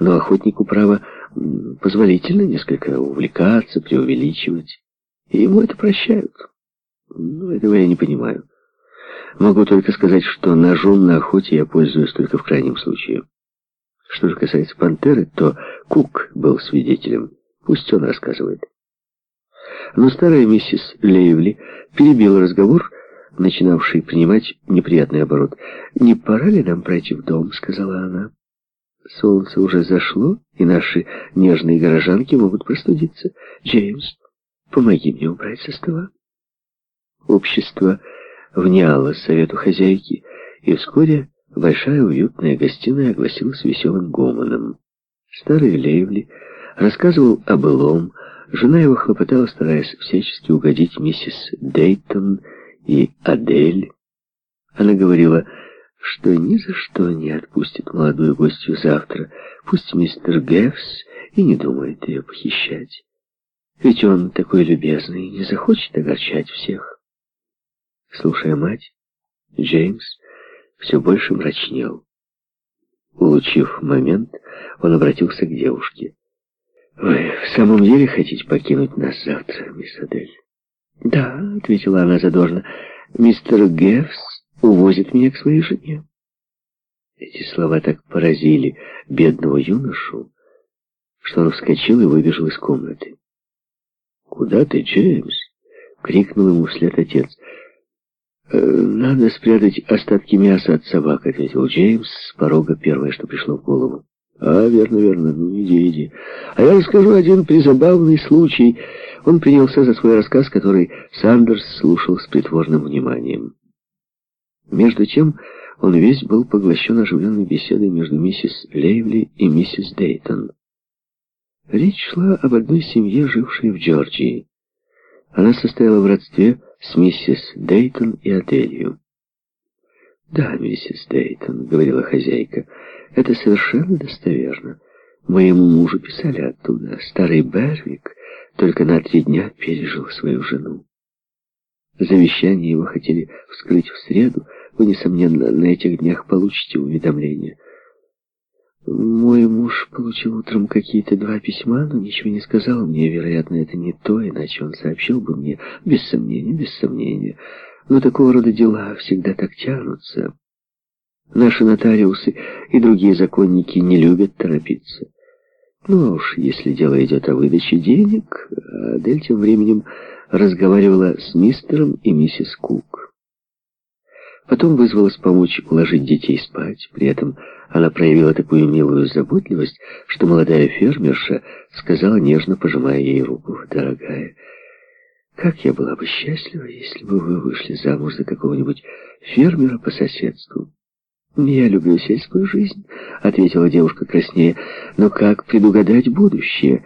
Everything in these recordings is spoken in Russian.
Но охотнику, право, позволительно несколько увлекаться, преувеличивать. И ему это прощают. Ну, этого я не понимаю. Могу только сказать, что ножом на охоте я пользуюсь только в крайнем случае. Что же касается пантеры, то Кук был свидетелем. Пусть он рассказывает. Но старая миссис Лейвли перебила разговор, начинавший принимать неприятный оборот. «Не пора ли нам пройти в дом?» — сказала она. «Солнце уже зашло, и наши нежные горожанки могут простудиться. Джеймс, помоги мне убрать со стола». Общество вняло совету хозяйки, и вскоре большая уютная гостиная огласилась веселым гомоном. Старый Лейвли рассказывал о былом, жена его хлопотала, стараясь всячески угодить миссис Дейтон и Адель. Она говорила, что ни за что не отпустит молодую гостью завтра, пусть мистер Гефс и не думает ее похищать. Ведь он такой любезный и не захочет огорчать всех. Слушая мать, Джеймс все больше мрачнел. Улучив момент, он обратился к девушке. «Вы в самом деле хотите покинуть нас завтра, мисс Адель?» «Да», — ответила она задорно, — «мистер Гефс увозит меня к своей жене». Эти слова так поразили бедного юношу, что он вскочил и выбежал из комнаты. «Куда ты, Джеймс?» — крикнул ему вслед отец. «Э, «Надо спрятать остатки мяса от собак», — ответил Джеймс с порога первое, что пришло в голову. «А, верно, верно, ну иди, иди. А я расскажу один призабавный случай». Он принялся за свой рассказ, который Сандерс слушал с притворным вниманием. Между тем он весь был поглощен оживленной беседой между миссис Лейвли и миссис Дейтон. Речь шла об одной семье, жившей в Джорджии. Она состояла в родстве с миссис Дейтон и Аделью. «Да, миссис Дейтон», — говорила хозяйка, — «это совершенно достоверно. Моему мужу писали оттуда. Старый Бервик только на три дня пережил свою жену. Завещание его хотели вскрыть в среду. Вы, несомненно, на этих днях получите уведомление». Мой муж получил утром какие-то два письма, но ничего не сказал мне. Вероятно, это не то, иначе он сообщил бы мне. Без сомнения, без сомнения. Но такого рода дела всегда так тянутся. Наши нотариусы и другие законники не любят торопиться. Ну а уж если дело идет о выдаче денег, Адель тем временем разговаривала с мистером и миссис Кук. Потом вызвалась помочь уложить детей спать. При этом она проявила такую милую заботливость, что молодая фермерша сказала, нежно пожимая ей руку, «Дорогая, как я была бы счастлива, если бы вы вышли замуж за какого-нибудь фермера по соседству. «Я люблю сельскую жизнь», — ответила девушка краснее. «Но как предугадать будущее?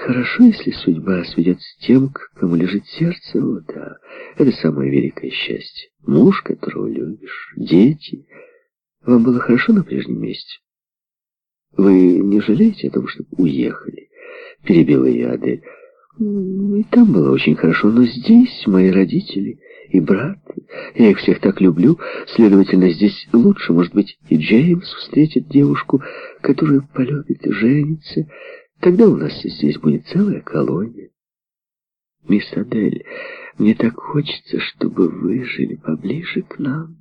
Хорошо, если судьба сведет с тем, к кому лежит сердце. О, да, это самое великое счастье. Муж, которого любишь, дети. Вам было хорошо на прежнем месте? Вы не жалеете о том, чтобы уехали?» — перебила ее Адель. И там было очень хорошо, но здесь мои родители и брат, я их всех так люблю, следовательно, здесь лучше, может быть, и Джеймс встретит девушку, которую полюбит и женится. Тогда у нас здесь будет целая колония. Мисс Адель, мне так хочется, чтобы вы жили поближе к нам.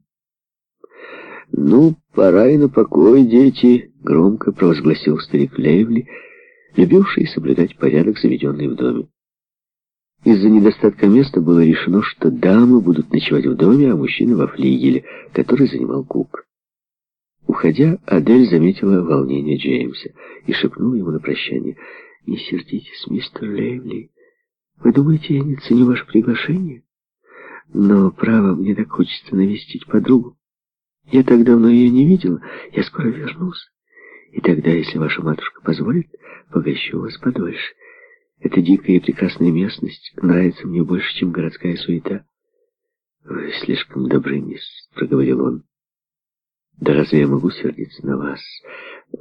«Ну, пора и на покой, дети», — громко провозгласил старик Лейвли, — любивший соблюдать порядок, заведенный в доме. Из-за недостатка места было решено, что дамы будут ночевать в доме, а мужчины во флигеле, который занимал Кук. Уходя, Адель заметила волнение Джеймса и шепнула ему на прощание. «Не сердитесь, мистер Лейвли. Вы думаете, я не ценю ваше приглашение? Но, право, мне так хочется навестить подругу. Я так давно ее не видела, я скоро вернусь. И тогда, если ваша матушка позволит, погощу вас подольше. Эта дикая и прекрасная местность нравится мне больше, чем городская суета. Вы слишком добры, мисс, проговорил он. Да разве я могу сердиться на вас?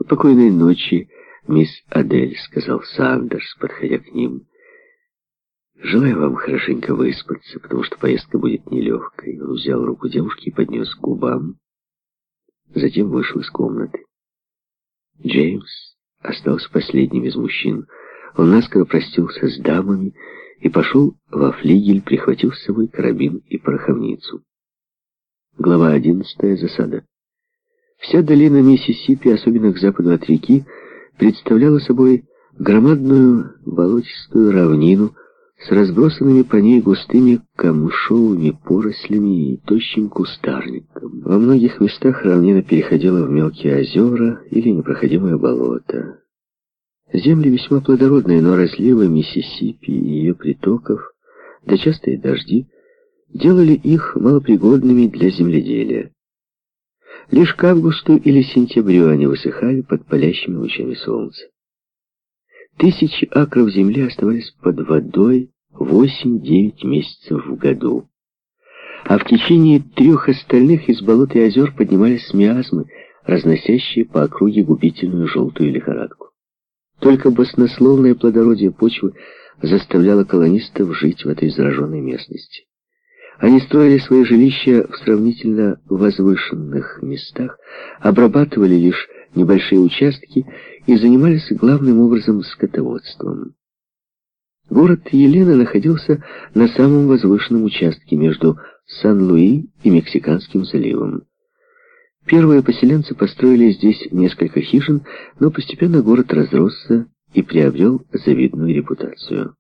Покойной ночи, мисс Адель, сказал Сандерс, подходя к ним. Желаю вам хорошенько выспаться, потому что поездка будет нелегкой. Он взял руку девушки и поднес к губам. Затем вышел из комнаты. Джеймс остался последним из мужчин. Он наскоро простился с дамами и пошел во флигель, прихватив с собой карабин и пороховницу. Глава 11. Засада. Вся долина Миссисипи, особенно к западу от реки, представляла собой громадную болотистую равнину с разбросанными по ней густыми камышовыми порослями и тощим кустарником. Во многих местах равнина переходила в мелкие озера или непроходимое болото. Земли весьма плодородные, но разливы Миссисипи и ее притоков, да частые дожди, делали их малопригодными для земледелия. Лишь к августу или сентябрю они высыхали под палящими лучами солнца. Тысячи акров земли оставались под водой 8-9 месяцев в году. А в течение трех остальных из болот и озер поднимались миазмы, разносящие по округе губительную желтую лихорадку. Только баснословное плодородие почвы заставляло колонистов жить в этой зараженной местности. Они строили свои жилища в сравнительно возвышенных местах, обрабатывали лишь небольшие участки и занимались главным образом скотоводством. Город Елена находился на самом возвышенном участке между Сан-Луи и Мексиканским заливом. Первые поселенцы построили здесь несколько хижин, но постепенно город разросся и приобрел завидную репутацию.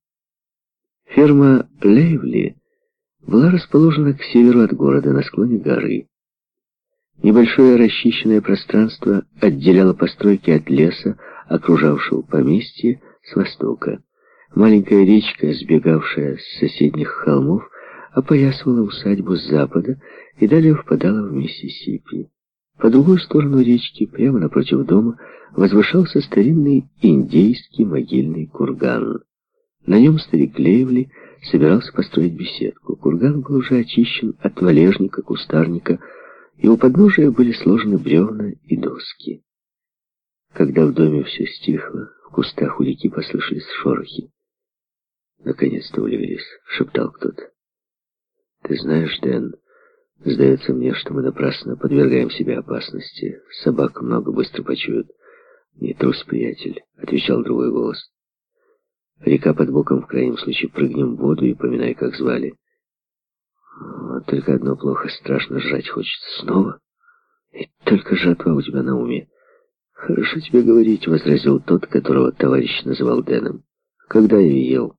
Ферма Лейвли была расположена к северу от города, на склоне горы. Небольшое расчищенное пространство отделяло постройки от леса, окружавшего поместье с востока. Маленькая речка, сбегавшая с соседних холмов, опоясывала усадьбу с запада и далее впадала в Миссисипи. По другую сторону речки, прямо напротив дома, возвышался старинный индейский могильный курган. На нем старик Лейвли собирался построить беседку. Курган был уже очищен от валежника, кустарника, и у подножия были сложены бревна и доски. Когда в доме все стихло, в кустах у реки послышались шорохи. «Наконец-то улеглись», — шептал кто-то. «Ты знаешь, Дэн, сдается мне, что мы напрасно подвергаем себя опасности. Собак много быстро почуют». «Не трус, приятель», — отвечал другой голос. Река под боком, в крайнем случае, прыгнем в воду и поминай, как звали. Вот только одно плохо, страшно жрать хочется снова. И только жатва у тебя на уме. Хорошо тебе говорить, — возразил тот, которого товарищ называл Дэном. Когда я ел?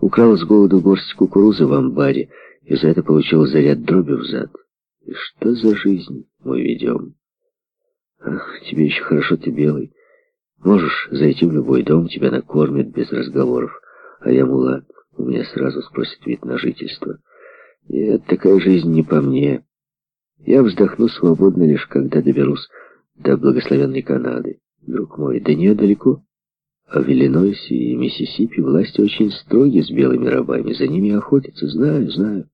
Украл с голоду горсть кукурузы в амбаре, и за это получил заряд дроби в зад. И что за жизнь мы ведем? Ах, тебе еще хорошо, ты белый. Можешь зайти в любой дом, тебя накормят без разговоров. А я мулат, у меня сразу спросят вид на жительство. Нет, такая жизнь не по мне. Я вздохну свободно лишь, когда доберусь до благословенной Канады. Друг мой, до нее далеко. А в Иллинойсе и Миссисипи власти очень строги с белыми рабами. За ними охотятся, знаю, знаю.